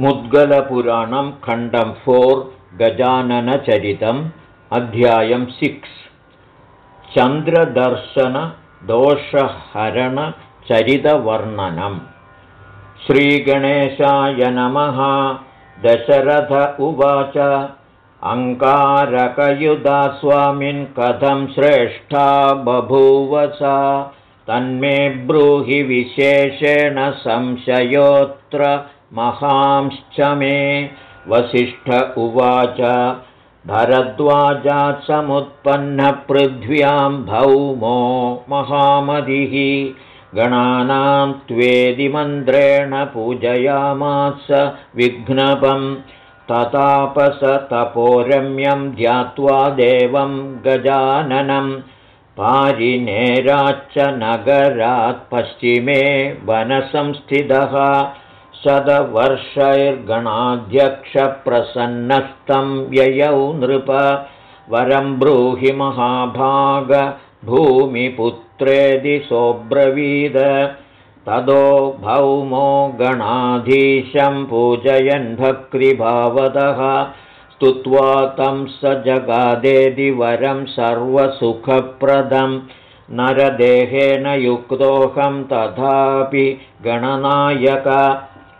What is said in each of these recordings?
मुद्गलपुराणं खण्डं फोर् गजाननचरितम् अध्यायं सिक्स्। चन्द्रदर्शनदोषहरणचरितवर्णनम्। श्रीगणेशाय नमः। दशरथ उवाच। अङ्कारकयुधा स्वामिन् कथं श्रेष्ठा बभूवसा? तन्मे ब्रूहि विशेषेण संशयोऽत्र महांश्च मे वसिष्ठ उवाच। भरद्वाजात् समुत्पन्नपृथ्व्यां भौमो महामतिः गणानां त्वेदिमन्त्रेण पूजयामास विघ्नपं। ततापसतपोरम्यं ध्यात्वा देवं गजाननं। पारिनेराच्च नगरात् पश्चिमे वनसंस्थितः शतवर्षैर्गणाध्यक्षप्रसन्नस्तं व्ययौ नृप। वरं ब्रूहि महाभाग भूमिपुत्रेदि सोऽब्रवीद। तदो भौमो गणाधीशं पूजयन् भक्तिभावतः स्तुत्वा तं स जगादेदि वरं सर्वसुखप्रदम् नरदेहेन युक्तोऽहं तथापि गणनायक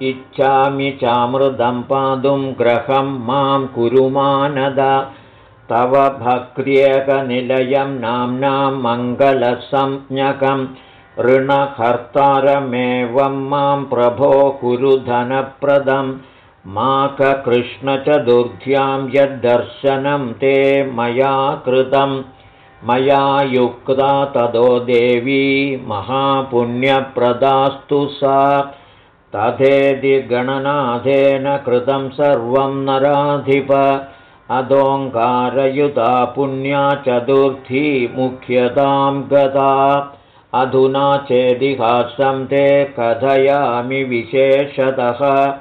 इच्छामि चामृदं पातुं ग्रहं मां कुरुमानद तव भक्त्येकनिलयं नाम्नां मङ्गलसंज्ञकम् ऋणकर्तारमेवं मां प्रभो कुरुधनप्रदं माककृष्णचतुर्ध्यां यद्दर्शनं ते मया कृतं। मया युक्ता तदो देवी महापुण्यप्रदास्तु सा तथेति गणनाथेन कृतं सर्वं नराधिप। अदोङ्कारयुता पुण्या चतुर्थी मुख्यतां गता। अधुना चेदिहासं ते कथयामि विशेषतः।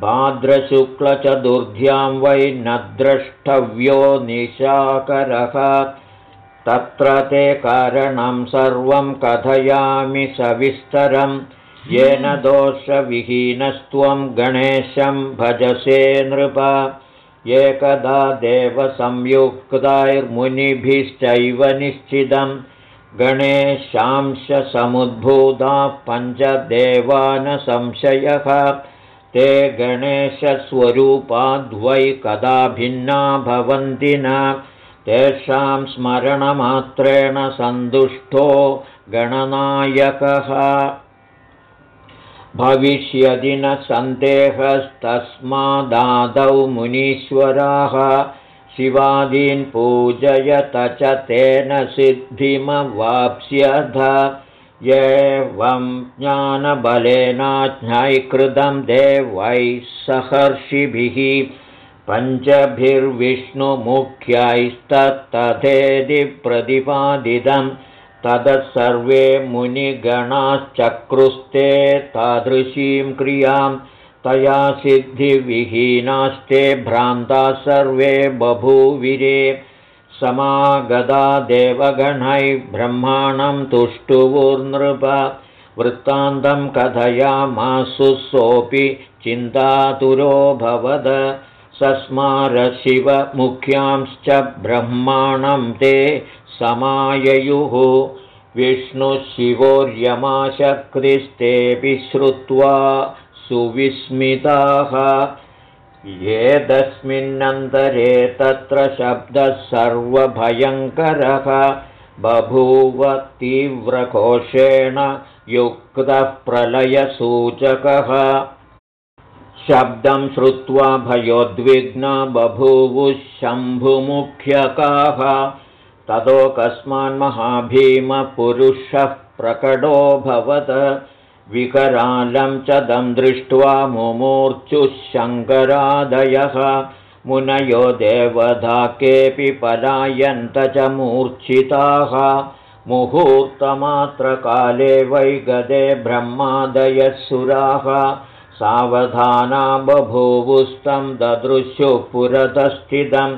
भाद्रशुक्लचतुर्ध्यां वै न द्रष्टव्यो निशाकरः। तत्र ते कारणं सर्वं कथयामि सविस्तरं येन दोषविहीनस्त्वं गणेशं भजसे नृप। एकदा देवसंयुक्तैर्मुनिभिश्चैव निश्चितं। गणेशांशसमुद्भूताः पञ्चदेवानसंशयः। ते गणेशस्वरूपाद्वै कदा भिन्ना भवन्ति न। तेषां स्मरणमात्रेण सन्तुष्टो गणनायकः भविष्यदि न सन्देहस्तस्मादादौ मुनीश्वराः शिवादीन् पूजयत च तेन सिद्धिमवाप्स्यथ। एवं ज्ञानबलेनाज्ञैकृतं देवैः सहर्षिभिः पञ्चभिर्विष्णुमुख्यैस्तत्तथेति प्रतिपादितम् ततः सर्वे मुनिगणाश्चक्रुस्ते तादृशीं क्रियां तया सिद्धिविहीनास्ते भ्रान्ता सर्वे बभूविरे। समागदा देवगणैः ब्रह्माणं तुष्टुवुर्नृप वृत्तान्तं कथयामासु सोऽपि चिन्तातुरोऽभवद सस्मारशिवमुख्यांश्च ब्रह्माणं ते समाययुः। विष्णुशिवोर्यमाशक्तिस्तेऽपि श्रुत्वा सुविस्मिताः। एतस्मिन्नन्तरे तत्र शब्दः सर्वभयङ्करः बभूव तीव्रकोशेण युक्तः प्रलयसूचकः शब्दं श्रुत्वा भयोद्विग्ना बभूवुः शम्भुमुख्यकाः। ततो कस्मान्महाभीमपुरुषः प्रकटोऽभवत् विकरालं च दं दृष्ट्वा मुमूर्चुः शङ्करादयः मुनयो देवधा केऽपि पलायन्त च मूर्च्छिताः। मुहूर्तमात्रकाले वै गदे ब्रह्मादयः सुराः सावधाना बभूवुस्तं ददृश्युः पुरतस्थितम्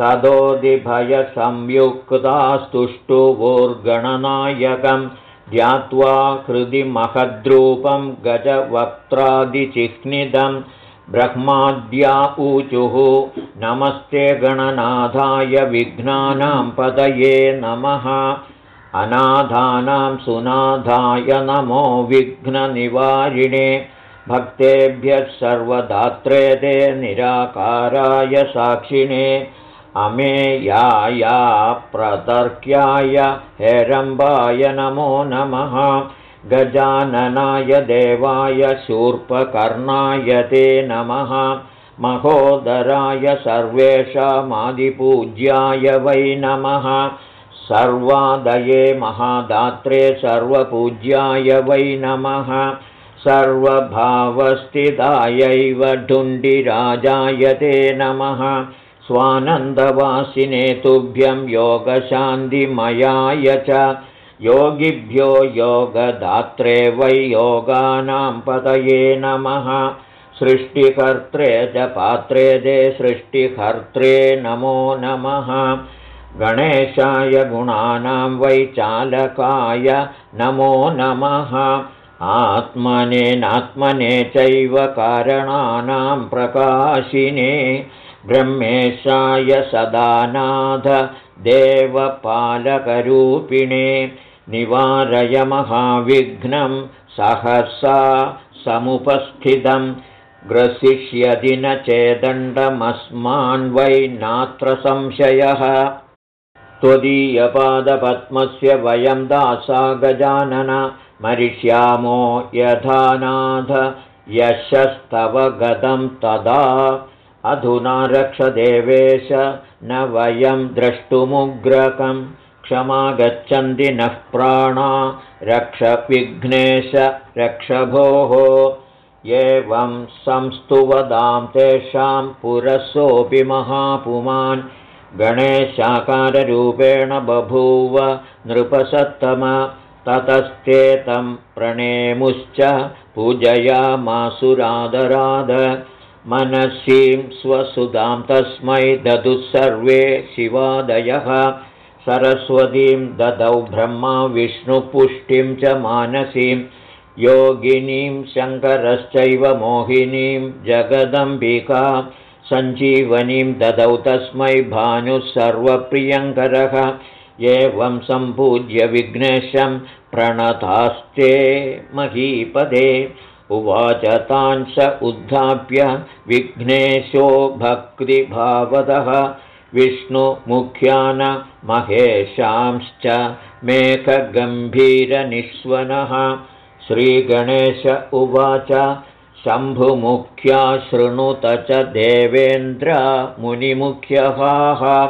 ततोदिभयसंयुक्तास्तुष्टुवोर्गणनायकं ध्यात्वा हृदि महद्रूपं गजवक्त्रादिचिह्निदं ब्रह्माद्या ऊचुः नमस्ते गणनाथाय विघ्नानां पदये नमः अनाधानां सुनाधाय नमो विघ्ननिवारिणे भक्तेभ्यः सर्वदात्रे ते निराकाराय साक्षिणे अमेयाय प्रतर्क्याय हेरम्बाय नमो नमः। गजाननाय देवाय शूर्पकर्णाय ते नमः। महोदराय सर्वेषामादिपूज्याय वै नमः। सर्वादये महादात्रे सर्वपूज्याय वै नमः सर्वभावस्थितायैव ढुण्डिराजाय ते नमः। स्वानन्दवासिने तुभ्यं योगशान्तिमयाय च। योगिभ्यो योगदात्रे वै योगानां पतये नमः। सृष्टिकर्त्रे च पात्रे दे सृष्टिकर्त्रे नमो नमः। गणेशाय गुणानां वै चालकाय नमो नमः आत्मनेनात्मने चैव कारणानां प्रकाशिने ब्रह्मेशाय सदानाथ देवपालकरूपिणे निवारय महाविघ्नं सहसा समुपस्थितं ग्रसिष्यदि न चेदण्डमस्मान् वै नात्र संशयः। त्वदीयपादपद्मस्य वयं दासा गजानन मरिष्यामो यथानाथ यशस्तव गतं तदा। अधुना रक्षदेवेश न वयं द्रष्टुमुग्रकं। क्षमा गच्छन्ति नः प्राणा। रक्षविघ्नेश रक्षभोः। एवं संस्तुवदां तेषां पुरसोऽपि महापुमान्। गणेशाकाररूपेण बभूव नृपसत्तम ततस्तेतं प्रणेमुश्च पूजयामासुरादराद। मनसीं स्वसुधां तस्मै ददुः सर्वे शिवादयः। सरस्वतीं ददौ ब्रह्मा विष्णुपुष्टिं च मानसीं। योगिनीं शङ्करश्चैव मोहिनीं जगदम्बिका। सञ्जीवनीं ददौ तस्मै भानुः सर्वप्रियङ्करः एवं सम्पूज्य विघ्नेशं प्रणतास्ते महीपदे। उवाच तान् स उद्धाप्य विघ्नेशो भक्तिभावदः। विष्णुमुख्यान महेशांश्च मेघगम्भीरनिःस्वनः। श्रीगणेश उवाच शम्भुमुख्या शृणुत च देवेन्द्र मुनिमुख्यहाः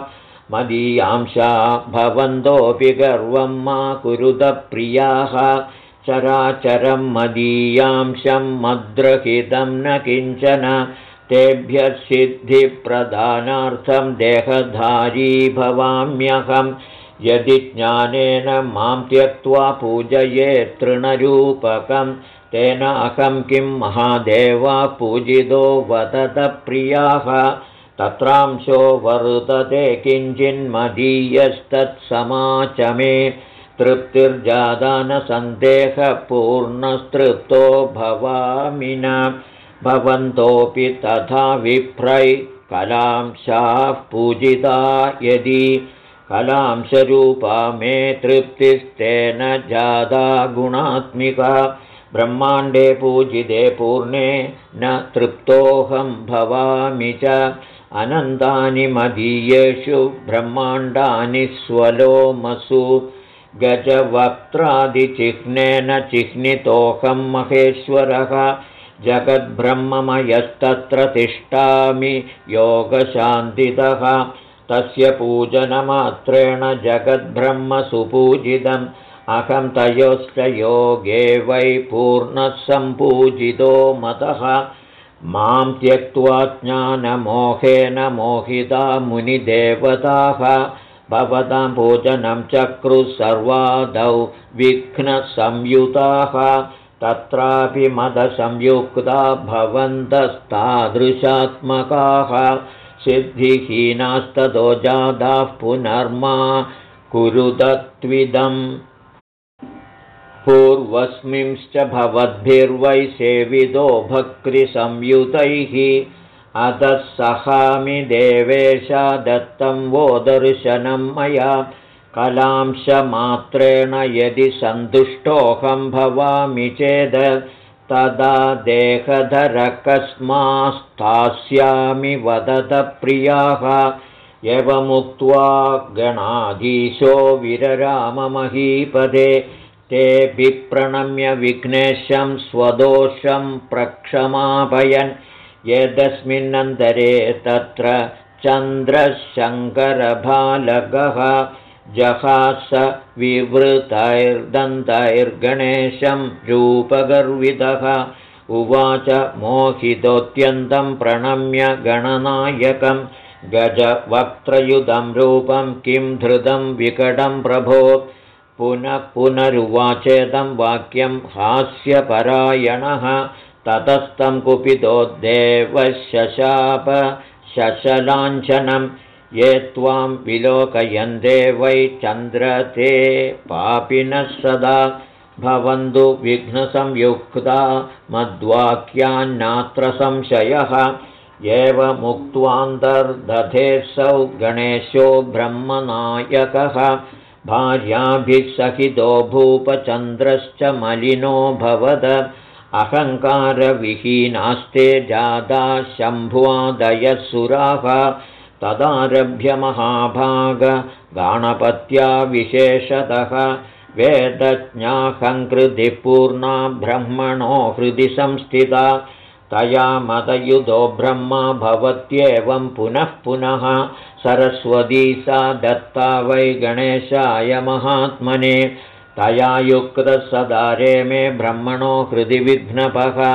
मदीयांशा भवन्तोऽपि गर्वं मा कुरुतप्रियाः चराचरं मदीयांशं मद्रहितं न किञ्चन। तेभ्यः सिद्धिप्रदानार्थं देहधारी भवाम्यहं। यदि ज्ञानेन मां त्यक्त्वा पूजये तृणरूपकम् तेन अहं किं महादेवा पूजितो वदतप्रियाः तत्रांशो वर्तते किञ्चिन्मदीयस्तत्समाच मे तृप्तिर्जादानसन्देहपूर्णस्तृप्तो भवामि न। भवन्तोऽपि तथा विप्रै कलांशाः पूजिता यदि कलांशरूपा मे तृप्तिस्तेन जादा गुणात्मिका। ब्रह्माण्डे पूजिते पूर्णे न तृप्तोऽहं भवामि च अनन्तानि मदीयेषु ब्रह्माण्डानि स्वलोमसु गजवक्त्रादिचिह्नेन चिह्नितोऽहं महेश्वरः। जगद्ब्रह्ममयस्तत्र तिष्ठामि योगशान्तितः। तस्य पूजनमात्रेण जगद्ब्रह्मसुपूजितम् अहं तयोश्च योगे वै पूर्णः सम्पूजितो मतः मां त्यक्त्वा ज्ञानमोहेन मोहिता मुनिदेवताः। भवतां पूजनं चक्रुः सर्वादौ विघ्नसंयुताः। तत्रापि मदसंयुक्ता भवन्तस्तादृशात्मकाः। सिद्धिहीनास्ततो जाताः पुनर्मा कुरुतत्विदम् पूर्वस्मिंश्च भवद्भिर्वै सेवितो भक्तिसंयुतैः। अतः सहामि देवेश दत्तं वो दर्शनं मया। कलांशमात्रेण यदि सन्तुष्टोऽहं भवामि चेद् तदा देहधरकस्मास्थास्यामि वदतप्रियाः एवमुक्त्वा गणाधीशो विरराममहीपदे ते विप्रणम्य विघ्नेशं स्वदोषं प्रक्षमापयन्। यदस्मिन्नन्तरे तत्र चन्द्रशङ्करभालगः जहास विवृतैर्दन्तैर्गणेशं रूपगर्वितः। उवाच मोहितोऽत्यन्तं प्रणम्य गणनायकं गजवक्त्रयुधं रूपं किं धृतं विकटं प्रभो पुनरुवाचेदं वाक्यं हास्यपरायणः ततस्तं कुपितो देवशशाप शशलाञ्छनं ये त्वां विलोकयन्ते वै चन्द्र ते पापिनः सदा भवन्तु विघ्नसंयुक्ता मद्वाक्यान्नात्र संशयः एवमुक्त्वान्तर्दधेऽसौ गणेशो ब्रह्मनायकः भार्याभिः सहितो भूपचन्द्रश्च मलिनो भवद। अहङ्कारविहीनास्ते जादा शम्भुवादयसुराः तदारभ्य महाभागगाणपत्या विशेषतः। वेदज्ञाहङ्कृतिपूर्णा ब्रह्मणो हृदि संस्थिता तया मदयुधो ब्रह्मा भवत्येवं पुनः पुनः। सरस्वती सा दत्ता वै गणेशाय महात्मने। तया युक्तसदारे मे ब्रह्मणो हृदि विघ्नपः।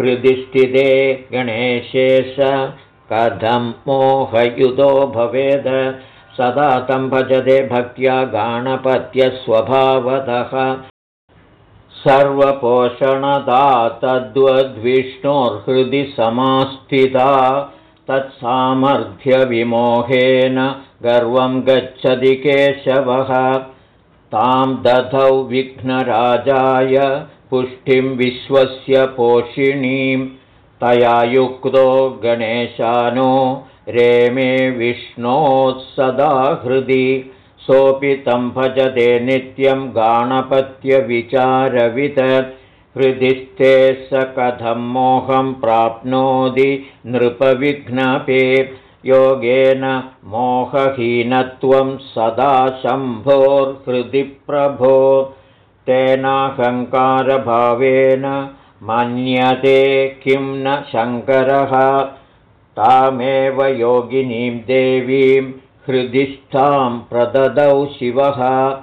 हृदि स्थिते गणेशे स। कथं मोहयुतो भवेद। सदा तं भजते भक्त्या गाणपत्यस्वभावतः सर्वपोषणदा तद्वद्विष्णोर्हृदि समास्थिता तत्सामर्थ्यविमोहेन गर्वं गच्छति केशवः। तां दधौ विघ्नराजाय पुष्टिं विश्वस्य पोषिणीं तया युक्तो गणेशानो रेमे विष्णोः सदा हृदि सोऽपि तं भजते नित्यं गाणपत्यविचारवित् हृदिस्थे स कथं मोहं प्राप्नोति नृपविघ्नपे। योगेन मोहहीनत्वं सदा शम्भोर्हृदि प्रभो तेनाहङ्कारभावेन मन्यते किं न शङ्करः। तामेव योगिनीं देवीं हृदिस्थां प्रददौ शिवः।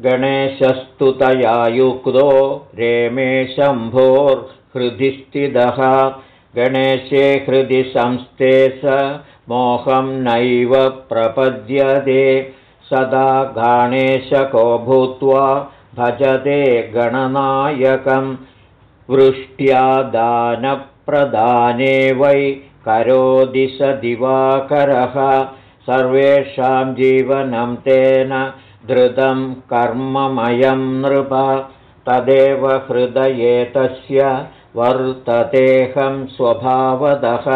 गणेशस्तुतया युक्तो रेमे शम्भोर्हृदिस्थितः गणेशे हृदि संस्थे स मोहं नैव प्रपद्यते। सदा गणेशको भूत्वा भजते गणनायकं। वृष्ट्यादानप्रदाने वै करोति स दिवाकरः सर्वेषां जीवनं तेन धृतं कर्ममयं नृप तदेव हृदये तस्य वर्ततेऽहं स्वभावतः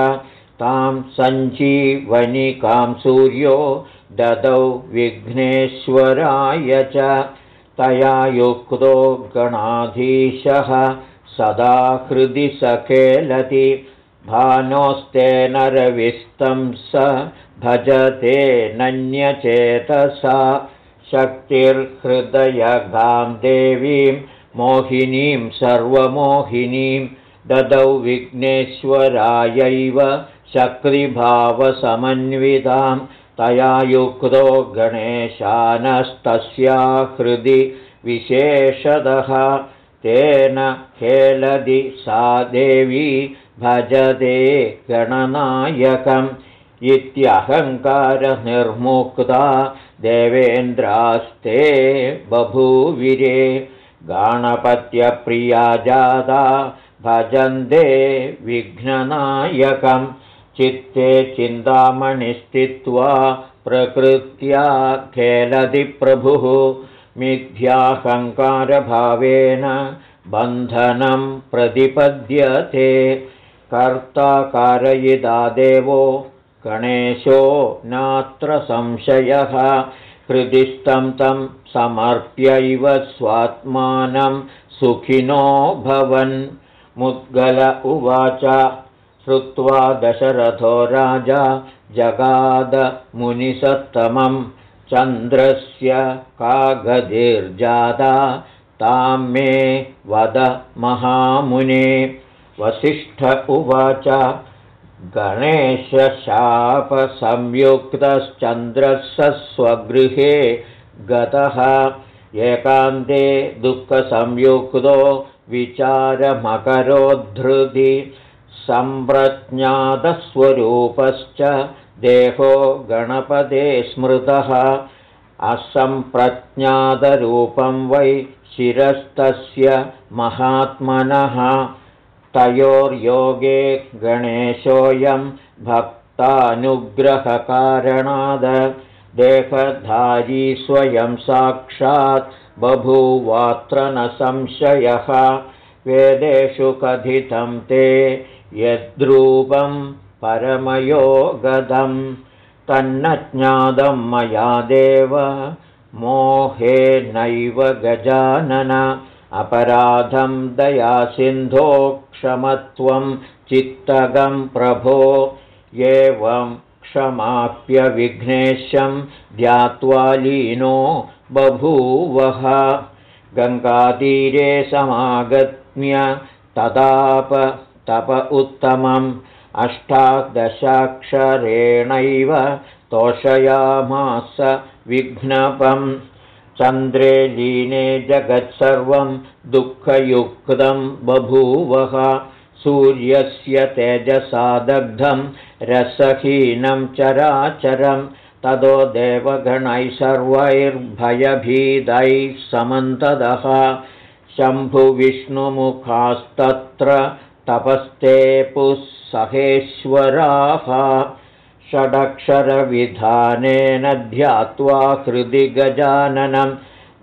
तां सञ्जीवनिकां सूर्यो ददौ विघ्नेश्वराय च। तया युक्तो गणाधीशः सदा हृदि सखेलति। भानोस्तेन रविस्तं स भजते नन्यचेतसा शक्तिर्हृदयगां देवीं मोहिनीं सर्वमोहिनीं ददौ विघ्नेश्वरायैव शक्तिभावसमन्वितां तया युक्तो गणेशानस्तस्या हृदि विशेषतः तेन खेलदि सा देवी भजते गणनायकम् इत्यहङ्कारनिर्मुक्ता देवेन्द्रास्ते बभूविरे गाणपत्यप्रिया जाता भजन्ते विघ्ननायकं चित्ते चिन्तामणिस्थित्वा प्रकृत्या खेलति प्रभुः मिथ्याहङ्कारभावेन बन्धनं प्रतिपद्यते कर्ता कारयिता देवो गणेशो नात्र संशयः हृदिस्थं तं समर्प्यैव स्वात्मानं सुखिनो भवन्। मुद्गल उवाच श्रुत्वा दशरथो राजा जगादमुनिसत्तमं चन्द्रस्य कागधिर्जाता तां मे वद महामुने। वसिष्ठ उवाच गणेशशापसंयुक्तश्चन्द्रः स्वगृहे गतः एकान्ते दुःखसंयुक्तो विचारमकरोद्धृति सम्प्रज्ञातस्वरूपश्च देहो गणपते स्मृतः असम्प्रज्ञातरूपं वै शिरस्तस्य महात्मनः तयोर्योगे गणेशोऽयं भक्तानुग्रहकारणाद देहधारी स्वयं साक्षात् बभूवात्र न संशयः। वेदेषु कथितं ते यद्रूपं परमयोगदं तन्न ज्ञातं मया देव मोहेनैव गजानन अपराधं दयासिन्धो क्षमत्वं चित्तगं प्रभो। एवं क्षमाप्यविघ्नेशं ध्यात्वा लीनो बभूवः। गङ्गातीरे समागत्म्य तदाप तप उत्तमम्। अष्टादशाक्षरेणैव तोषयामास विघ्नपम् चन्द्रे लीने जगत्सर्वं दुःखयुक्तं बभूवः सूर्यस्य तेजसा दग्धं रसहीनं चराचरं ततो देवगणैः सर्वैर्भयभीदैः समन्तदः शम्भुविष्णुमुखास्तत्र तपस्ते पुःसहेश्वराः षडक्षरविधानेन ध्यात्वा हृदि गजाननं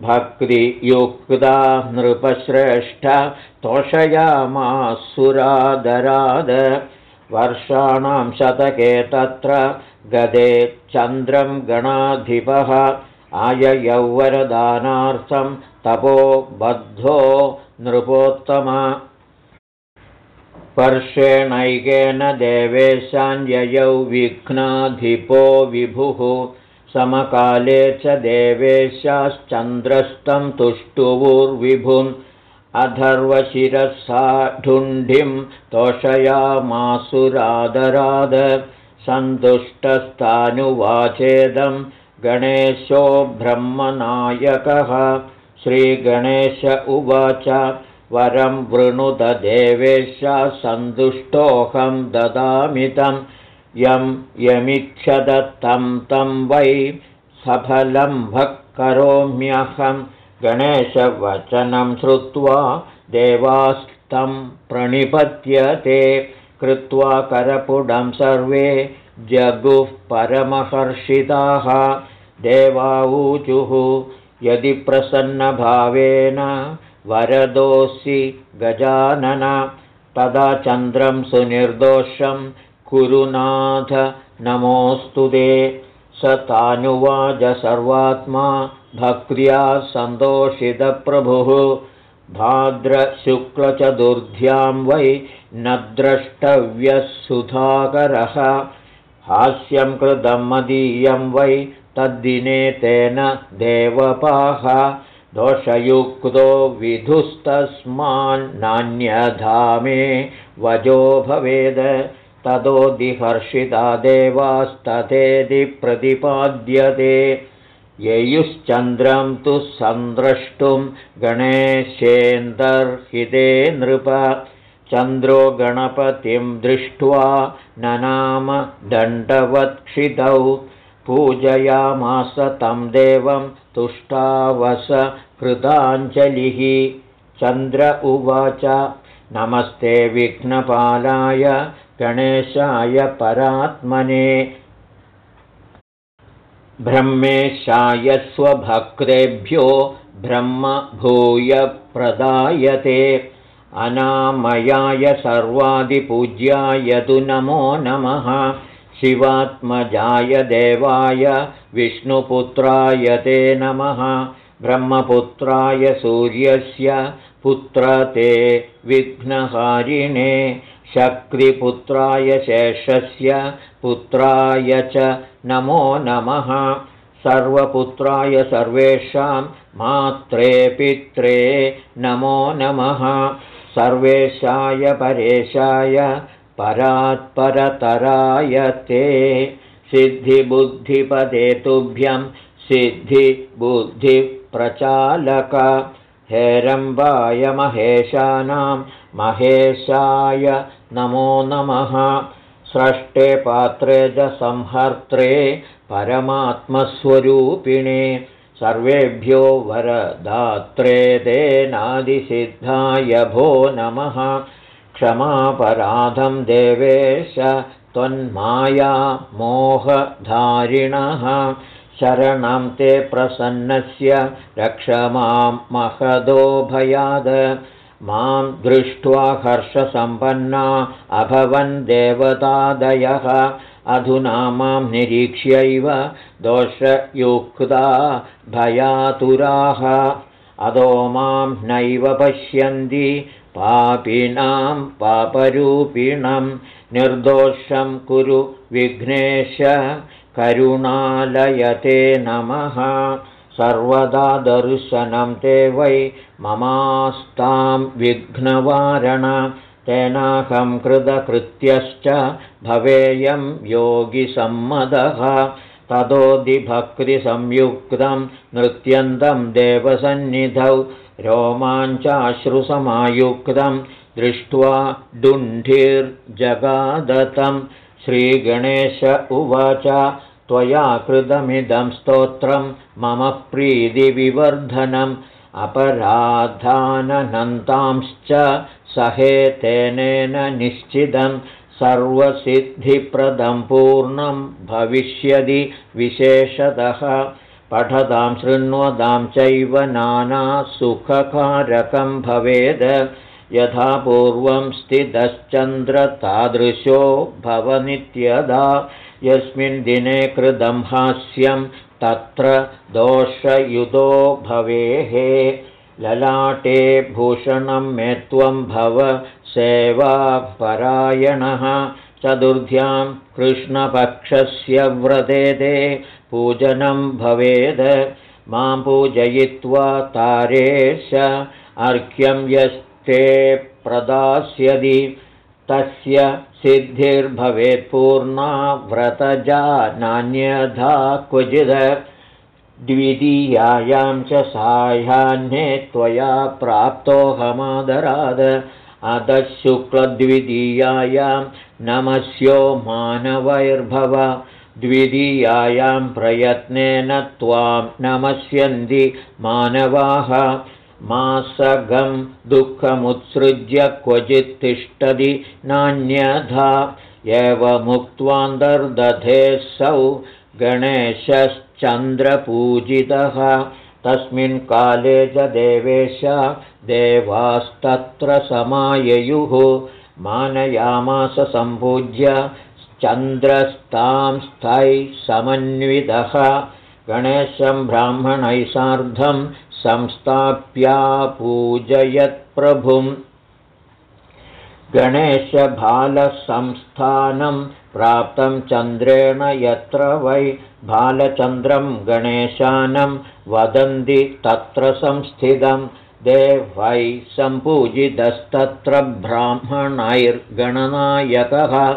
भक्तियुक्ता नृपश्रेष्ठ तोषयामासुरादराद। वर्षाणां शतके तत्र गदे चन्द्रं गणाधिपः। आययौवरदानार्थं तपो बद्धो नृपोत्तम स्पर्शेणैकेन देवेशान्ययौ विघ्नाधिपो विभुः। समकाले च देवेशाश्चन्द्रस्तं तुष्टुवुर्विभुम् अधर्वशिरसा ढुण्ढिं तोषयामासुरादराद। सन्तुष्टस्तानुवाचेदं गणेशो ब्रह्मनायकः। श्रीगणेश उवाच वरं वृणुददेवेश सन्तुष्टोऽहं ददामितं यं यमिच्छदत्तं तं वै सफलं भक् करोम्यहं। गणेशवचनं श्रुत्वा देवास्तं प्रणिपत्यते कृत्वा करपुडं सर्वे जगुः परमहर्षिताः। देवाऊचुः यदि प्रसन्नभावेन वरदोऽसि गजानन। तदा चन्द्रं सुनिर्दोषं कुरुनाथ नमोऽस्तु ते। स तानुवाच सर्वात्मा भक्त्या सन्तोषितप्रभुः। भाद्रशुक्लचतुर्ध्यां वै न द्रष्टव्यः सुधाकरः हास्यं कृतं मदीयं वै तद्दिने तेन देवपाः दोषयुक्तो विधुस्तस्मान्नान्यधा मे वजो भवेद। ततोदिहर्षिता देवास्तथेति प्रतिपाद्यते। ययुश्चन्द्रं तु सन्द्रष्टुं गणेशेन्दर्हिते नृप। चन्द्रो गणपतिं दृष्ट्वा ननाम दण्डवत्क्षितौ। पूजयामास तं देवं तुष्टावस कृताञ्जलिः चन्द्र उवाच नमस्ते विघ्नपालाय गणेशाय परात्मने। ब्रह्मेशाय स्वभक्तेभ्यो ब्रह्मभूयप्रदायते। अनामयाय सर्वादिपूज्याय तु नमो नमः शिवात्मजाय देवाय विष्णुपुत्राय ते नमः ब्रह्मपुत्राय सूर्यस्य पुत्र ते विघ्नहारिणे शक्तिपुत्राय शेषस्य पुत्राय च नमो नमः सर्वपुत्राय सर्वेषां मात्रे पित्रे नमो नमः सर्वेशाय परेशाय परात्परतराय ते सिद्धिबुद्धिपदे तुभ्यं सिद्धिबुद्धिप्रचालक। हेरम्बाय महेशानां महेशाय नमो नमः। स्रष्टे पात्रे च संहर्त्रे परमात्मस्वरूपिणे। सर्वेभ्यो वरदात्रे तेनादिसिद्धाय भो नमः क्षमापराधं देवेश त्वन्माया मोहधारिणः। शरणं ते प्रसन्नस्य रक्ष मां महदो भयाद। मां दृष्ट्वा हर्षसम्पन्ना अभवन् देवतादयः। अधुना मां निरीक्ष्यैव दोषयुक्ता भयातुराः। अदो मां नैव पश्यन्ति पापिनां पापरूपिणं निर्दोषं कुरु विघ्नेश करुणालयते नमः। सर्वदा दर्शनं ते वै ममास्तां विघ्नवारण तेनाहं कृतकृत्यश्च भवेयं योगिसम्मदः। ततोदिभक्तिसंयुक्तं नृत्यन्तं देवसन्निधौ रोमाञ्चाश्रुसमायुक्तं दृष्ट्वा डुण्ढिर्जगादतं श्रीगणेश उवाच त्वया कृतमिदं स्तोत्रं मम प्रीतिविवर्धनम्। अपराधाननन्तांश्च सहेतेनेन निश्चितं सर्वसिद्धिप्रदं पूर्णं भविष्यति विशेषतः पठतां शृण्वतां चैव नानासुखकारकं भवेद्। यथा पूर्वं स्थितश्चन्द्रतादृशो भवनित्यदा। यस्मिन् दिने कृतं हास्यं तत्र दोषयुतो भवेः। ललाटे भूषणं मे त्वं भव सेवापरायणः। चतुर्ध्यां कृष्णपक्षस्य व्रते पूजनं भवेद्। मां पूजयित्वा तारेश अर्घ्यं यस्ते प्रदास्यति तस्य सिद्धिर्भवेत्पूर्णा व्रतजा नान्यथा क्वचिद। द्वितीयायां च साह्याह्ने त्वया प्राप्तोऽहमादराद। अधः शुक्लद्वितीयायां नमस्यो मानवैर्भव द्वितीयायां प्रयत्नेन त्वां नमस्यन्ति मानवाः। मासगं दुःखमुत्सृज्य क्वचित् तिष्ठति नान्यथा। एवमुक्त्वान्तर्दधेऽसौ गणेशश्चन्द्रपूजितः। तस्मिन् काले च देवेश देवास्तत्र समाययुः। मानयामास सम्पूज्य चन्द्रस्तां स्थैः समन्वितः। गणेशं ब्राह्मणैः सार्धं संस्थाप्यापूजयत्प्रभुम् गणेशबालसंस्थानं प्राप्तं चन्द्रेण यत्र वै बालचन्द्रं गणेशानं वदन्ति तत्र संस्थितं। देवैः सम्पूजितस्तत्र ब्राह्मणैर्गणनायकः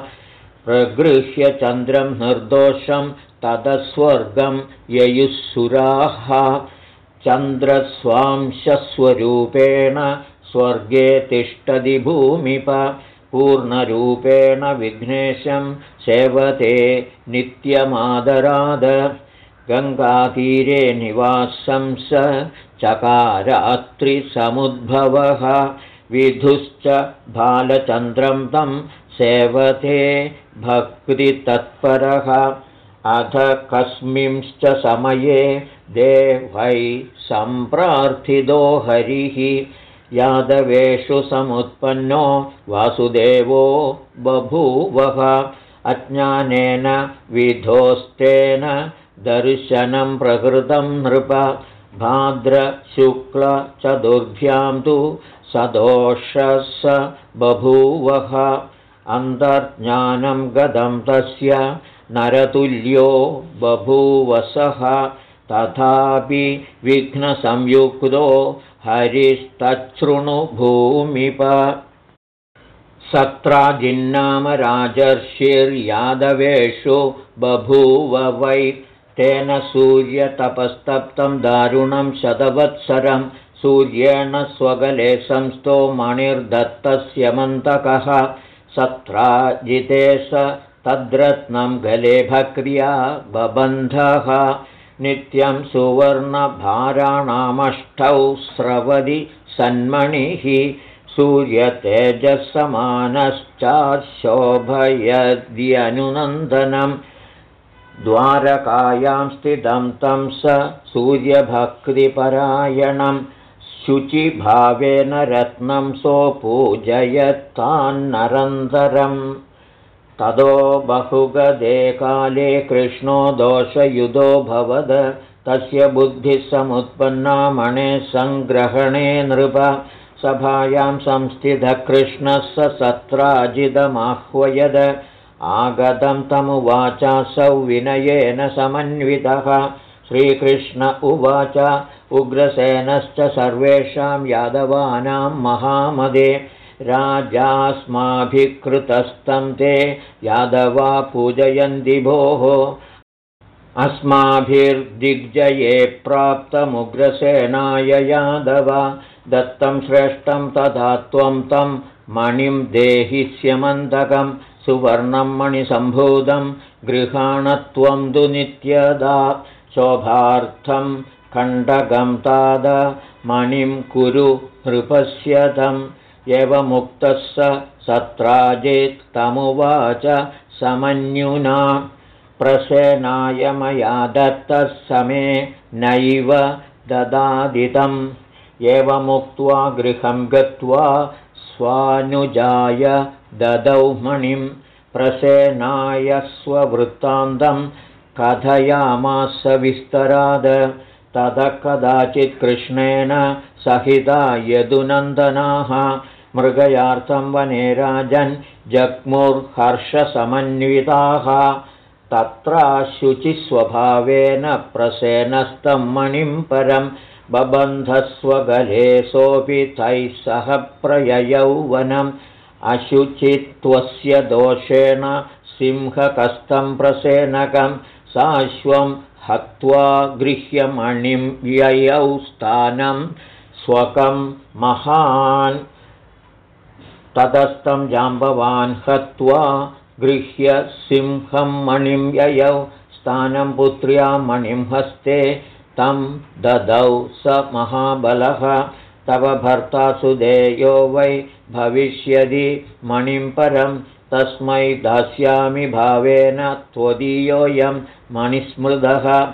प्रगृह्य चन्द्रं निर्दोषं ततस्वर्गं ययुःसुराः। चन्द्रस्वांशस्वरूपेण स्वर्गे तिष्ठति भूमिप पूर्णरूपेण विघ्नेशं सेवते नित्यमादराद। गङ्गातीरे निवासं स चकारात्रिसमुद्भवः। विधुश्च बालचन्द्रं तं सेवते भक्तितत्परः। अथ कस्मिंश्च समये देवै सम्प्रार्थितो हरिः। यादवेषु समुत्पन्नो वासुदेवो बभूवः। अज्ञानेन विधोस्तेन दर्शनं प्रकृतं नृप। भाद्रशुक्लचतुर्भ्यां तु सदोषस बभूवः अन्तर्ज्ञानं गतं तस्य नरतुल्यो बभूवसः तथापि विघ्नसंयुक्तो हरिस्तच्छृणुभूमिप सत्राजिन्नामराजर्षिर्यादवेषु बभूव वै। तेन सूर्यतपस्तप्तं दारुणं शतवत्सरं सूर्येण स्वगले संस्थो मणिर्दत्तस्य मन्तकः सत्राजिते स तद्रत्नं गले भक्र्या बबन्धः। नित्यं सुवर्णभाराणामष्टौ स्रवदि सन्मणिः। सूर्यतेजःसमानश्चाशोभयद्यनुनन्दनं द्वारकायां स्थितं तं स सूर्यभक्तिपरायणं शुचिभावेन रत्नं सोऽपूजयत्तान्नरन्तरम् ततो बहुगदे काले कृष्णो दोषयुधो भवद। तस्य बुद्धिः समुत्पन्ना मणे सङ्ग्रहणे नृप। सभायां संस्थितकृष्णः स सत्राजिदमाह्वयद आगतं तमुवाचासौ विनयेन समन्वितः। श्रीकृष्ण उवाच उग्रसेनश्च सर्वेषां यादवानां महामदे। राजास्माभिकृतस्तं ते यादवा पूजयन्ति भोः। अस्माभिर्दिग्जये प्राप्तमुग्रसेनाय यादव दत्तं श्रेष्ठं तथा त्वं तं मणिं देहिष्यमन्तकं सुवर्णं मणिसम्भूतं गृहाणत्वं तु नित्यदा शोभार्थं खण्डकं ताद मणिं कुरु नृपश्यतम् एवमुक्तः स सत्राजित्तमुवाच समन्युना। प्रसेनाय मया दत्तः समे नैव ददादितम्। एवमुक्त्वा गृहं गत्वा स्वानुजाय ददौ मणिं। प्रसेनाय स्ववृत्तान्तं कथयामास विस्तराद ततः कदाचित् कृष्णेन सहिता यदुनन्दनाः। मृगयार्थं वने राजन् जग्मुर्हर्षसमन्विताः। तत्राशुचिस्वभावेन प्रसेनस्तं मणिं परं बबन्धस्वगले सोऽपि तैः सह प्रययौ वनम् अशुचित्वस्य दोषेण सिंहकस्थं प्रसेनकं साश्वं हत्वा गृह्यमणिं व्ययौ स्थानं स्वकं महान्। ततस्तं जाम्बवान् हत्वा गृह्य सिंहं मणिं ययौ स्थानं पुत्र्या मणिं हस्ते तं ददौ स महाबलः। तव भर्ता सुदेयो वै भविष्यदि मणिं परं। तस्मै दास्यामि भावेन त्वदीयोऽयं मणिस्मृदः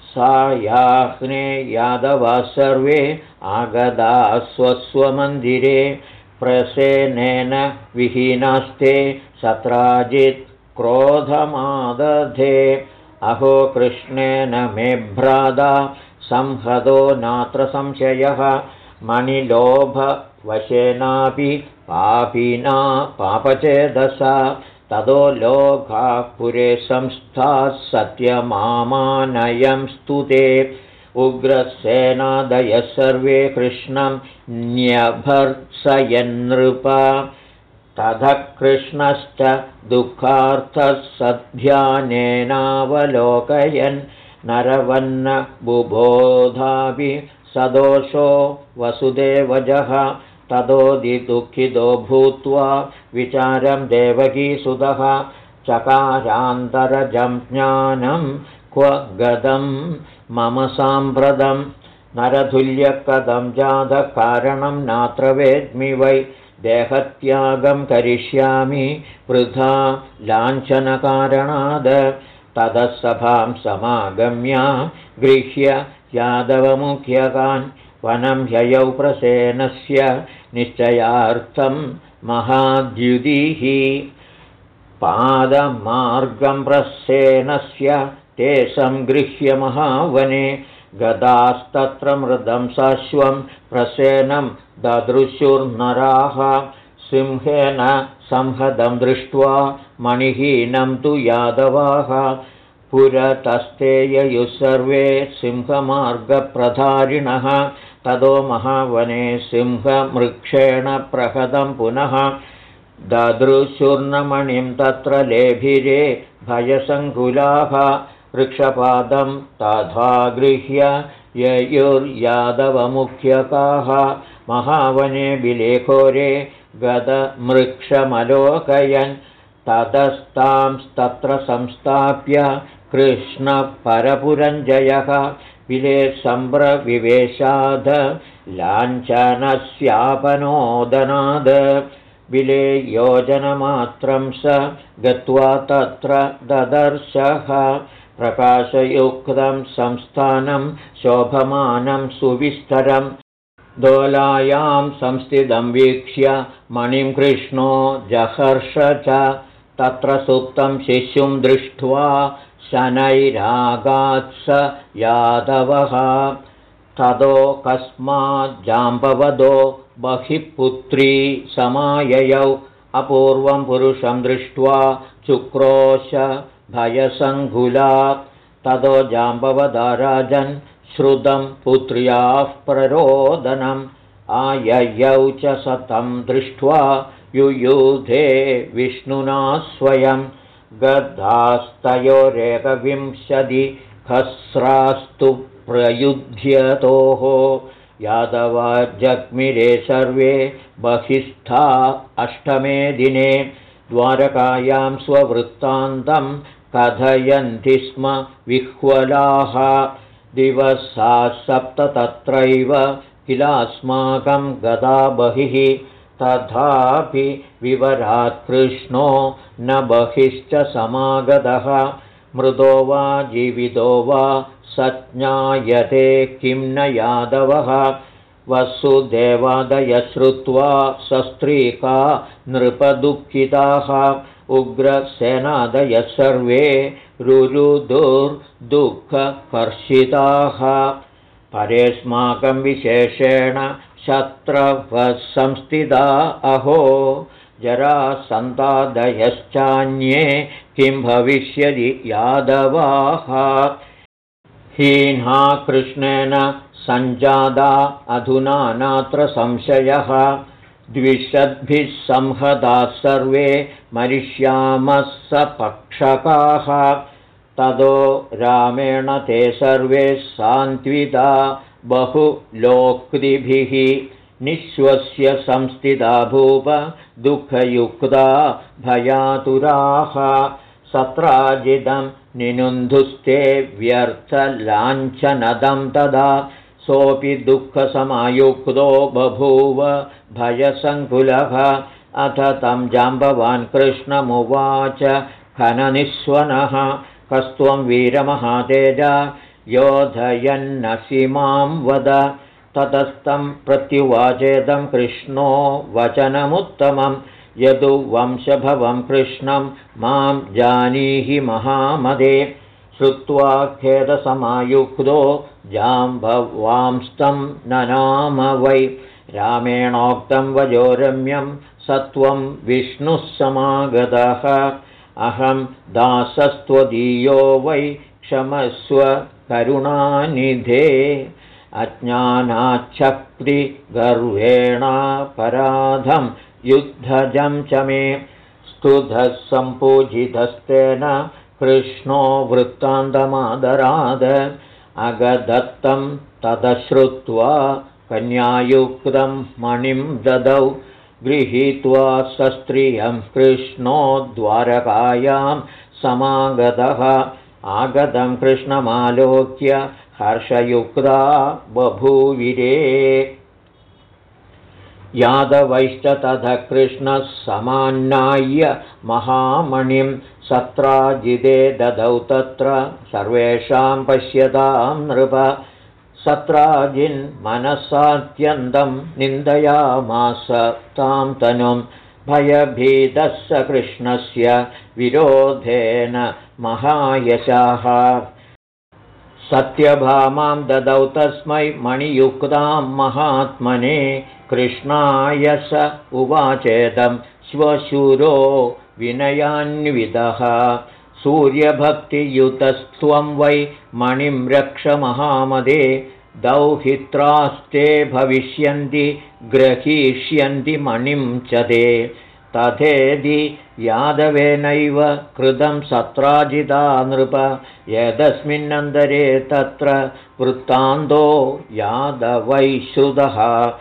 सा याह्ने यादवा सर्वे आगदा स्वस्वमन्दिरे। प्रसेनेन विहीनास्ते सत्राजित् क्रोधमादधे। अहो कृष्णेन मे भ्रादा संहतो नात्र संशयः। मणिलोभवशेनापि पापिना पापचेदसा ततो लोकाः पुरे संस्थाः सत्यमामानयं स्तुते उग्रसेनादयः सर्वे कृष्णं न्यभर्त्सयन्नृप ततः कृष्णश्च दुःखार्थः सध्यानेनावलोकयन् नरवन्न बुबोधापि सदोषो वसुदेवजः ततोदिदुःखितो भूत्वा विचारं देवकीसुतः चकारान्तरजं ज्ञानं क्व गदं मम साम्प्रतं नरतुल्यकदं जातकारणं नात्र वेद्मि वै देहत्यागं करिष्यामि वृथा लाञ्छनकारणाद् ततः सभां समागम्य गृह्य यादवमुख्यकान् वनं ह्ययौ प्रसेनस्य निश्चयार्थं महाद्युदिः। पादमार्गं प्रसेनस्य ते सङ्गृह्य महावने गदास्तत्र मृदं साश्वं प्रसेनं ददृशुर्नराः। सिंहेन संहदं दृष्ट्वा मणिहीनं तु यादवाः पुरतस्ते ययुः सर्वे सिंहमार्गप्रधारिणः। ततो महावने सिंहमृक्षेण प्रहदं पुनः। ददृशूर्णमणिं तत्र लेभिरे भयसङ्कुलाः। वृक्षपादं तथा गृह्य ययुर्यादवमुख्यकाः। महावने बिलेखोरे गदमृक्षमलोकयन्। ततस्तांस्तत्र संस्थाप्य कृष्णपरपुरञ्जयः विले सम्प्रविवेशाद लाञ्छनस्यापनोदनाद। विले योजनमात्रं स गत्वा तत्र ददर्शः। प्रकाशयुक्तं संस्थानं शोभमानं सुविस्तरं। दोलायां संस्थितं वीक्ष्य मणिं कृष्णो जहर्ष च तत्र सुप्तं शिशुं दृष्ट्वा शनैरागात्स यादवः। ततो कस्माज्जाम्बवदो बहिः समाययौ। अपूर्वं पुरुषं दृष्ट्वा चुक्रोश भयसङ्कुला ततो जाम्बवदाराजन् श्रुतं पुत्र्याः प्ररोदनम्। आययौ च सतं दृष्ट्वा युयुधे विष्णुना स्वयं गद्धास्तयोरेकविंशति खस्रास्तु प्रयुध्यतोः। यादवा जग्मिरे सर्वे बहिस्था अष्टमे दिने द्वारकायां स्ववृत्तान्तं कथयन्ति स्म विह्वलाः। दिवसा सप्त तत्रैव किलास्माकं गदा बहिः तथापि विवरात् कृष्णो न बहिश्च समागतः। मृदो वा जीवितो वा सज्ञायते किं न यादवः। वसुदेवादय श्रुत्वा सस्त्रीका नृपदुःखिताः। उग्रसेनादयः सर्वे रुरुदुर्दुःखकर्षिताः। परेस्माकं विशेषेण शत्रवः संस्थिता अहो जरासन्तादयश्चान्ये किं भविष्यति यादवाः हीना कृष्णेन सञ्जादा अधुना नात्र संशयः। द्विषद्भिः संहताः सर्वे मरिष्यामः सपक्षकाः ततो रामेण ते सर्वे सान्त्विता बहुलोक्तिभिः निःश्वस्य संस्थिता भूप दुःखयुक्ता भयातुराः सत्राजिदं निनुन्धुस्ते व्यर्थलाञ्छनदं तदा सोऽपि दुःखसमायुक्तो बभूव भयसङ्कुलः। अथ तं जाम्बवान् कृष्णमुवाच खननिःस्वनः। कस्त्वं वीरमहातेज योधयन्नसि मां वद। ततस्तं प्रत्युवाचेदं कृष्णो वचनमुत्तमं। यदु वंशभवं कृष्णं मां जानीहि महामदे। श्रुत्वा खेदसमायुक्तो जाम्भवांस्तं ननाम वै। रामेणोक्तं वजोरम्यं सत्वं विष्णुः समागतः। अहं दासस्त्वदीयो वै क्षमस्व करुणानिधे अज्ञानाच्छक्तिगर्वेणापराधं युद्धजं च मे स्तुधः सम्पूजितस्तेन कृष्णो वृत्तान्तमादराद अगदत्तं तदश्रुत्वा कन्यायुक्तं मणिं ददौ गृहीत्वा सस्त्रियं कृष्णो द्वारकायां समागतः आगतं कृष्णमालोक्य हर्षयुक्ता बभूविरे यादवैश्च तथ कृष्णः समान्नाय्य महामणिं सत्राजिदे ददौ तत्र सर्वेषां पश्यतां नृप। सत्राजिन्मनसात्यन्तं निन्दयामास तां तनुं भयभीतः स कृष्णस्य विरोधेन महायशाः। सत्यभामां ददौ तस्मै मणियुक्तां महात्मने कृष्णाय स उवाचेदं श्वशूरो विनयान्वितः। सूर्यभक्तियुतस्त्वं वै मणिं रक्षमहामदे दौहित्रास्ते भविष्यन्ति ग्रहीष्यन्ति मणिं च ते तथेदि यादवेनैव कृतं सत्राजिता नृप। यदस्मिन्नन्तरे तत्र वृत्तान्तो यादवैश्रुतः।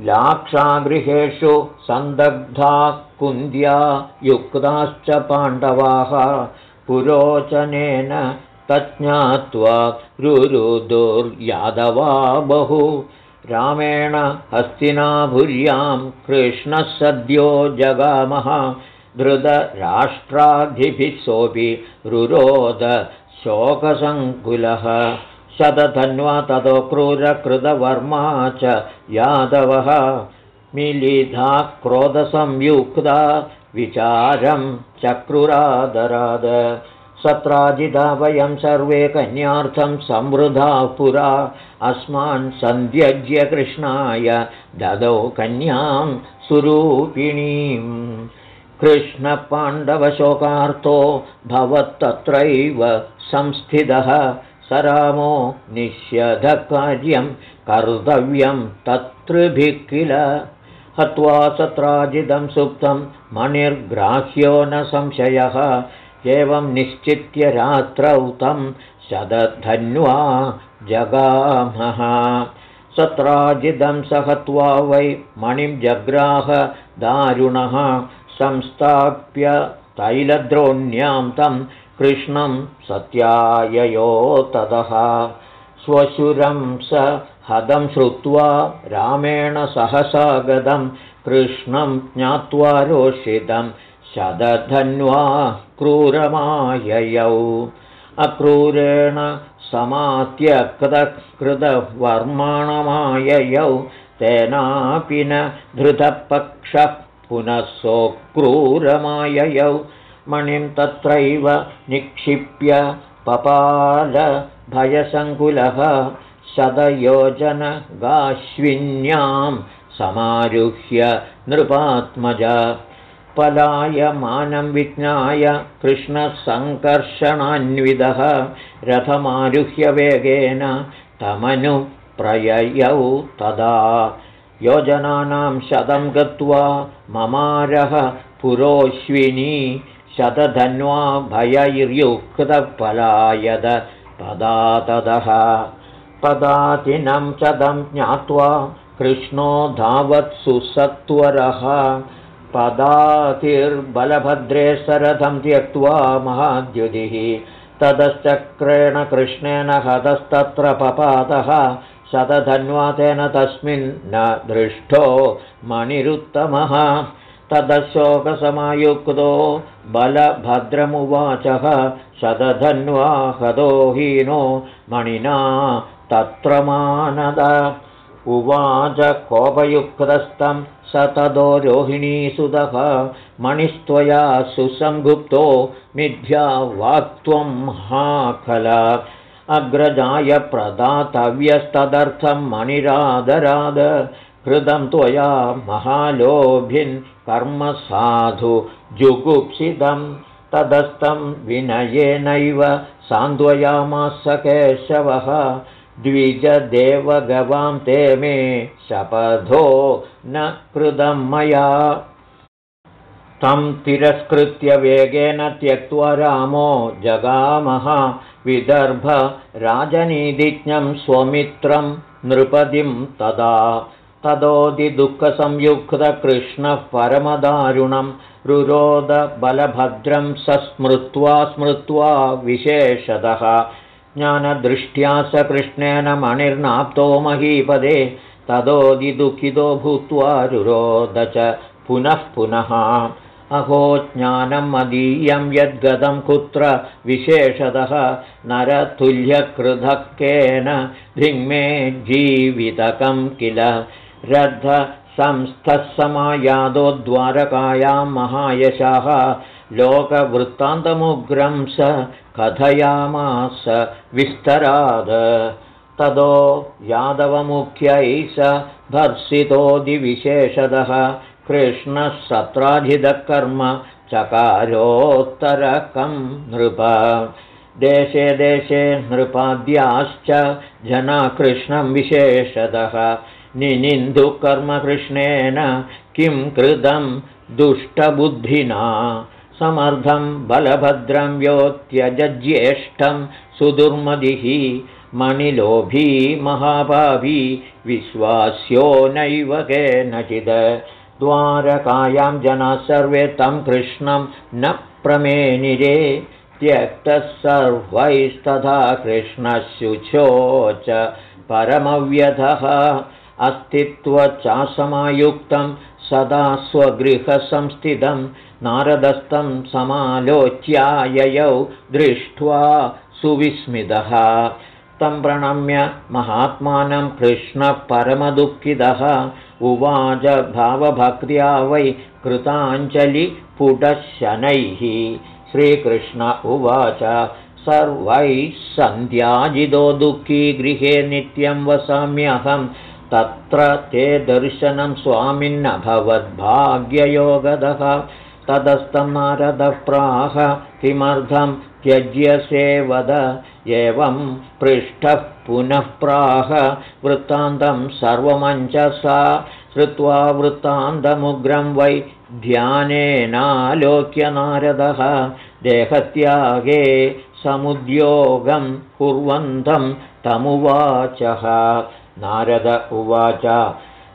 लाक्षागृहेषु सन्दग्धा कुन्द्या युक्ताश्च पाण्डवाः। पुरोचनेन तज्ज्ञात्वा रुरुदुर्यादवा बहु रामेण हस्तिनाभुर्यां कृष्णः सद्यो जगामः धृतराष्ट्राधिभिः सोऽपि रुरोद शोकसङ्कुलः। शतधन्वा ततो क्रूरकृतवर्मा च यादवः। मिलिधा क्रोधसंयुक्ता विचारं चक्रुरादराद सत्राजिदा वयं सर्वे कन्यार्थं संवृधा पुरा। अस्मान् सन्ध्यज्य कृष्णाय ददौ कन्यां सुरूपिणीम्। कृष्णपाण्डवशोकार्तो भवत्तत्रैव संस्थितः। स रामो निष्यधकार्यं कर्तव्यं ततृभिः किल? हत्वा सत्राजिदं सुप्तं मणिर्ग्राह्यो न संशयः एवं निश्चित्य रात्रौ तं शतधन्वा जगामः। सत्राजिदं सहत्वा वै मणिं जग्राह दारुणः संस्थाप्य तैलद्रोण्यां तं कृष्णं सत्याययो ततः स्वशुरं स हदं श्रुत्वा रामेण सहसा गदं कृष्णं ज्ञात्वा रोषितं शदधन्वा क्रूरमाययौ। अक्रूरेण समात्यकृतकृतवर्माणमाययौ तेनापि न धृतपक्षः पुनः सोऽक्रूरमाययौ मणिं तत्रैव निक्षिप्य पपालभयसङ्कुलः शतयोजनगाश्विन्यां समारुह्य नृपात्मज पलायमानं विज्ञाय कृष्णसङ्कर्षणान्विदः रथमारुह्य वेगेन तमनुप्रययौ तदा। योजनानां शतं गत्वा ममारः पुरोश्विनी शतधन्वा भयैर्युक्तपलायद पदातदः। पदातिनं शतं ज्ञात्वा कृष्णो धावत्सुसत्वरः पदातिर्बलभद्रे सरथं त्यक्त्वा महाद्युतिः। ततश्चक्रेण कृष्णेन हतस्तत्र पपातः। शतधन्वातेन न दृष्टो मणिरुत्तमः। तदशोकसमयुक्तो बलभद्रमुवाचः। शतधन्वा हतो हीनो मणिना तत्र मानद। उवाच कोपयुक्तस्तं स तदो रोहिणीसुतः मणिस्त्वया सुसंगुप्तो मिथ्या वाक्त्वं हाखल। अग्रजाय प्रदातव्यस्तदर्थं मणिरादराद। कृतं त्वया महालोभिन् कर्मसाधु जुगुप्सितं तदस्तं विनयेनैव सान्द्वयामास केशवः द्विजदेवगवां ते मे शपथो न कृतं मया। तं तिरस्कृत्य वेगेन त्यक्त्वा रामो जगामः विदर्भ राजनीतिज्ञं स्वमित्रं नृपदिं तदा। तदोदिदुःखसंयुक्तकृष्णः परमदारुणं रुरोदबलभद्रं स स्मृत्वा स्मृत्वा विशेषतः ज्ञानदृष्ट्या स कृष्णेन मणिर्नाप्तो महीपदे ततोदिदुःखितो भूत्वा रुरोद च पुनः पुनः। अहो ज्ञानं मदीयं यद्गतं कुत्र विशेषतः नरतुल्यकृधकेन धिङ्मे जीवितकं किल। रद्धसंस्थः समायादो द्वारकायां महायशः लोकवृत्तान्तमुग्रं स कथयामास विस्तराद। ततो यादवमुख्यै स भर्सितोदिविशेषतः कृष्णः सत्राधिदकर्म चकारोत्तरकं नृप। देशे देशे नृपाद्याश्च जना कृष्णं विशेषतः। निनिन्दुकर्मकृष्णेन किं कृतं दुष्टबुद्धिना समर्थं बलभद्रं योत्यजज्येष्ठं सुदुर्मदिः मणिलोभी महाभावी विश्वास्यो नैव केनचित् द्वारकायां जनाः सर्वे तं कृष्णं न प्रमेनिरे त्यक्तः सर्वैस्तथा कृष्णशुचो च परमव्यधः। अस्तित्वचासमायुक्तं सदा स्वगृहसंस्थितं नारदस्थं समालोच्याययौ दृष्ट्वा सुविस्मितः। तं प्रणम्य महात्मानं कृष्णः परमदुःखितः। उवाच भावभक्त्या वै कृताञ्जलिपुटशनैः। श्रीकृष्ण उवाच सर्वैः सन्ध्याजिदो दुःखी गृहे नित्यं वसाम्यहं। तत्र ते दर्शनं स्वामिन्नभवद्भाग्ययोगदः तदस्तं नारदः प्राह किमर्थं त्यज्यसे वद एवं पृष्ठः पुनः प्राह। वृत्तान्तं सर्वमञ्चसा श्रुत्वा वृत्तान्तमुग्रं वै ध्यानेनालोक्य नारदः। देहत्यागे समुद्योगं कुर्वन्तं तमुवाचः। नारद उवाच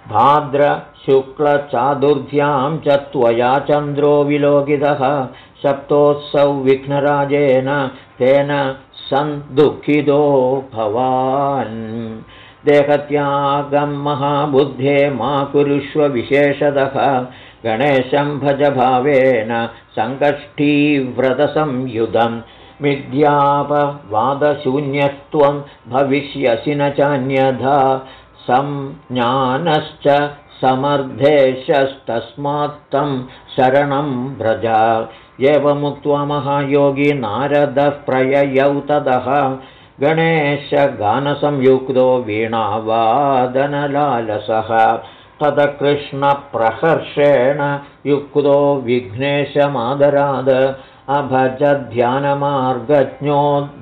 भाद्रशुक्लचातुर्ध्यां च त्वया चन्द्रो विलोकितः। सप्तोत्सौ विघ्नराजेन तेन सन्दुःखितो भवान्। देहत्यागं महाबुद्धे मा कुरुष्व विशेषतः। गणेशं भजभावेन सङ्कष्टीव्रतसंयुधं मिथ्यापवादशून्यत्वं भविष्यसि न चान्यथा संज्ञानश्च समर्थेशस्तस्मात् तं शरणं व्रज। एवमुक्त्वा महायोगी नारदः प्रययौ ततः गणेशगानसंयुक्तो वीणावादनलालसः। तदकृष्णप्रहर्षेण युक्तो विघ्नेशमादराद।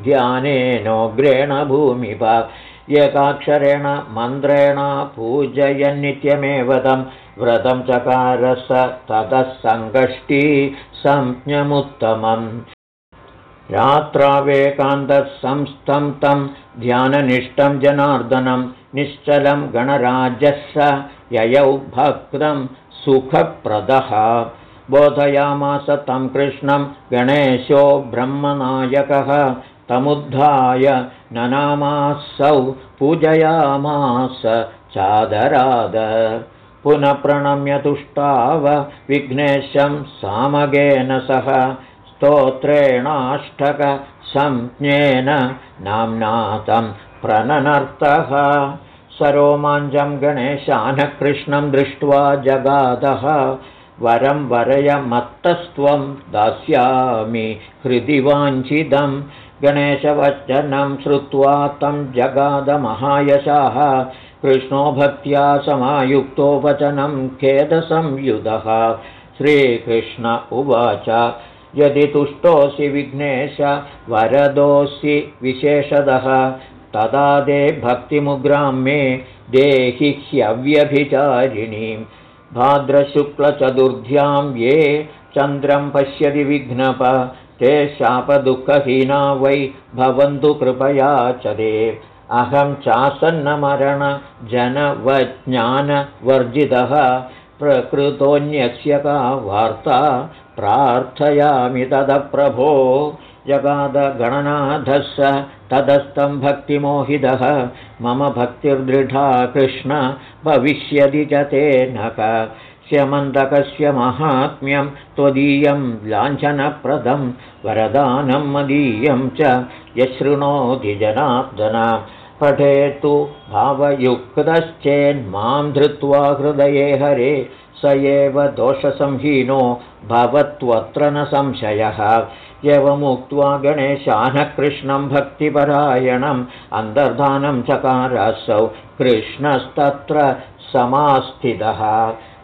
ध्यानेनोग्रेण भूमिप एकाक्षरेण मन्त्रेण पूजयन्नित्यमेव तं व्रतं चकारस ततः सङ्गष्टी संज्ञमुत्तमम्। रात्रावेकान्तः तं ध्याननिष्ठं जनार्दनं निश्चलं गणराजः ययौ भक्तं सुखप्रदः। बोधयामास तं कृष्णं गणेशो ब्रह्मनायकः तमुद्धाय ननामासौ पूजयामास चादराद। पुनः प्रणम्यतुष्टाव विघ्नेशं सामगेन सह स्तोत्रेणाष्टकसंज्ञेन नाम्नातं प्रणनर्तः। सरोमाञ्जं गणेशानः कृष्णं दृष्ट्वा जगादः। वरं वरयमत्तस्त्वं दास्यामि हृदि वाञ्छितं गणेशवचनं श्रुत्वा तं जगादमहायशाः। कृष्णो भक्त्या समायुक्तो वचनं खेदसंयुधः श्रीकृष्ण उवाच यदि तुष्टोऽसि विघ्नेश वरदोऽसि विशेषदः तदा दे भक्तिमुग्रां मे देहि ह्यव्यभिचारिणीं। भाद्रशुक्लचतुर्ध्यां ये चन्द्रं पश्यति विघ्नप ते शापदुःखहीना वै भवन्तु कृपया च देव अहं चासन्नमरणजनवज्ञानवर्जितः प्रकृतोऽन्यस्य का वार्ता प्रार्थयामि तदप्रभो। जगादगणनाथः स तदस्तं भक्तिमोहितः मम भक्तिर्दृढा कृष्ण भविष्यति च तेनक श्यमन्तकस्य माहात्म्यं त्वदीयं लाञ्छनप्रदं वरदानं मदीयं च यशृणोति जनार्दना। पठेतु भावयुक्तश्चेन्मां धृत्वा हृदये हरे स एव दोषसंहीनो भवत्वत्र न संशयः। एवमुक्त्वा गणेशानः कृष्णं भक्तिपरायणम् अन्तर्धानं चकारसौ कृष्णस्तत्र समास्थितः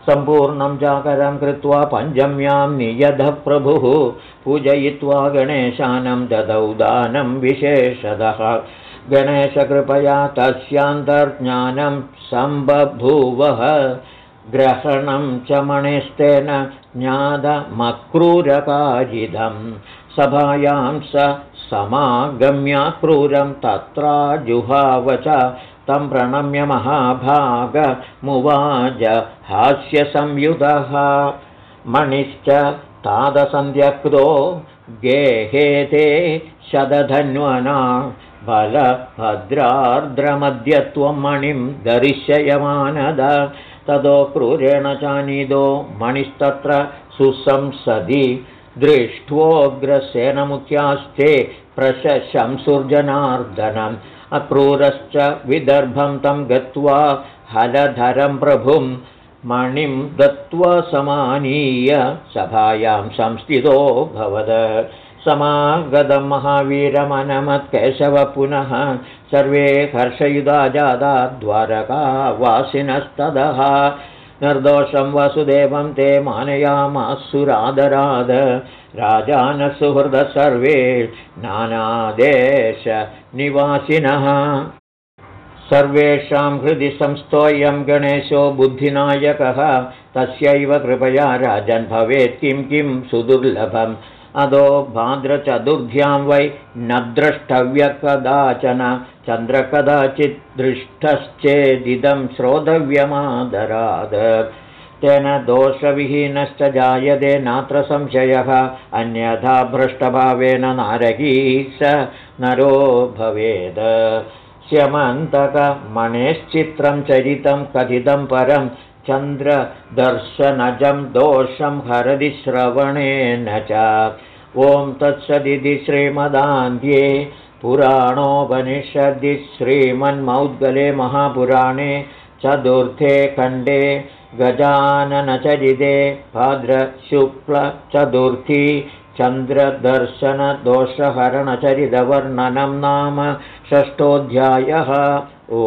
सम्पूर्णं जागरं कृत्वा पञ्चम्यां नियधः प्रभुः पूजयित्वा गणेशानं ददौ दानं विशेषदः गणेशकृपया तस्यान्तर्ज्ञानं सम्बभूवः। ग्रहणं च मणिस्तेन ज्ञातमक्रूरकाजिदं। सभायां स समागम्याक्रूरं तत्राजुहाव च तं प्रणम्य महाभागमुवाज हास्यसंयुतः मणिश्च तादसन्ध्यक्तो गेहेते शतधन्वना बलभद्रार्द्रमद्यत्वं मणिं दर्शयमानद ततो क्रूरेण चानिदो मणिस्तत्र सुसंसदि दृष्ट्वोऽग्रसेनमुख्यास्ते प्रशशंसुर्जनार्दनम् अक्रूरश्च विदर्भं तं गत्वा हलधरं प्रभुं मणिं दत्त्वा समानीय सभायां संस्थितो भवद। समागतं महावीरमनमत्केशव पुनः सर्वे हर्षयुधा जादा द्वारकावासिनस्तदः निर्दोषं वसुदेवं ते मानयामासुरादराद। राजानसुहृदः सर्वे नानादेशनिवासिनः सर्वेषां हृदि संस्तोयं गणेशो बुद्धिनायकः। तस्यैव कृपया राजन् भवेत् किं किं सुदुर्लभम् अदो भाद्रचतुर्ध्यां वै न द्रष्टव्य कदाचन चन्द्र कदाचित् दृष्टश्चेदिदं श्रोतव्यमादराद। तेन दोषविहीनश्च जायते नात्र संशयः अन्यथा भ्रष्टभावेन नारकी स नरो भवेद। श्यमन्तकमणेश्चित्रं चरितं कथितं परं चन्द्रदर्शनजं दोषं हरदि श्रवणेन च। ॐ तत्सदिति श्रीमदान्ध्ये पुराणोपनिषदि श्रीमन्मौद्गले महापुराणे चतुर्थे खण्डे गजाननचरिते भाद्रशुक्लचतुर्थी चन्द्रदर्शनदोषहरणचरितवर्णनं नाम षष्ठोऽध्यायः। ओ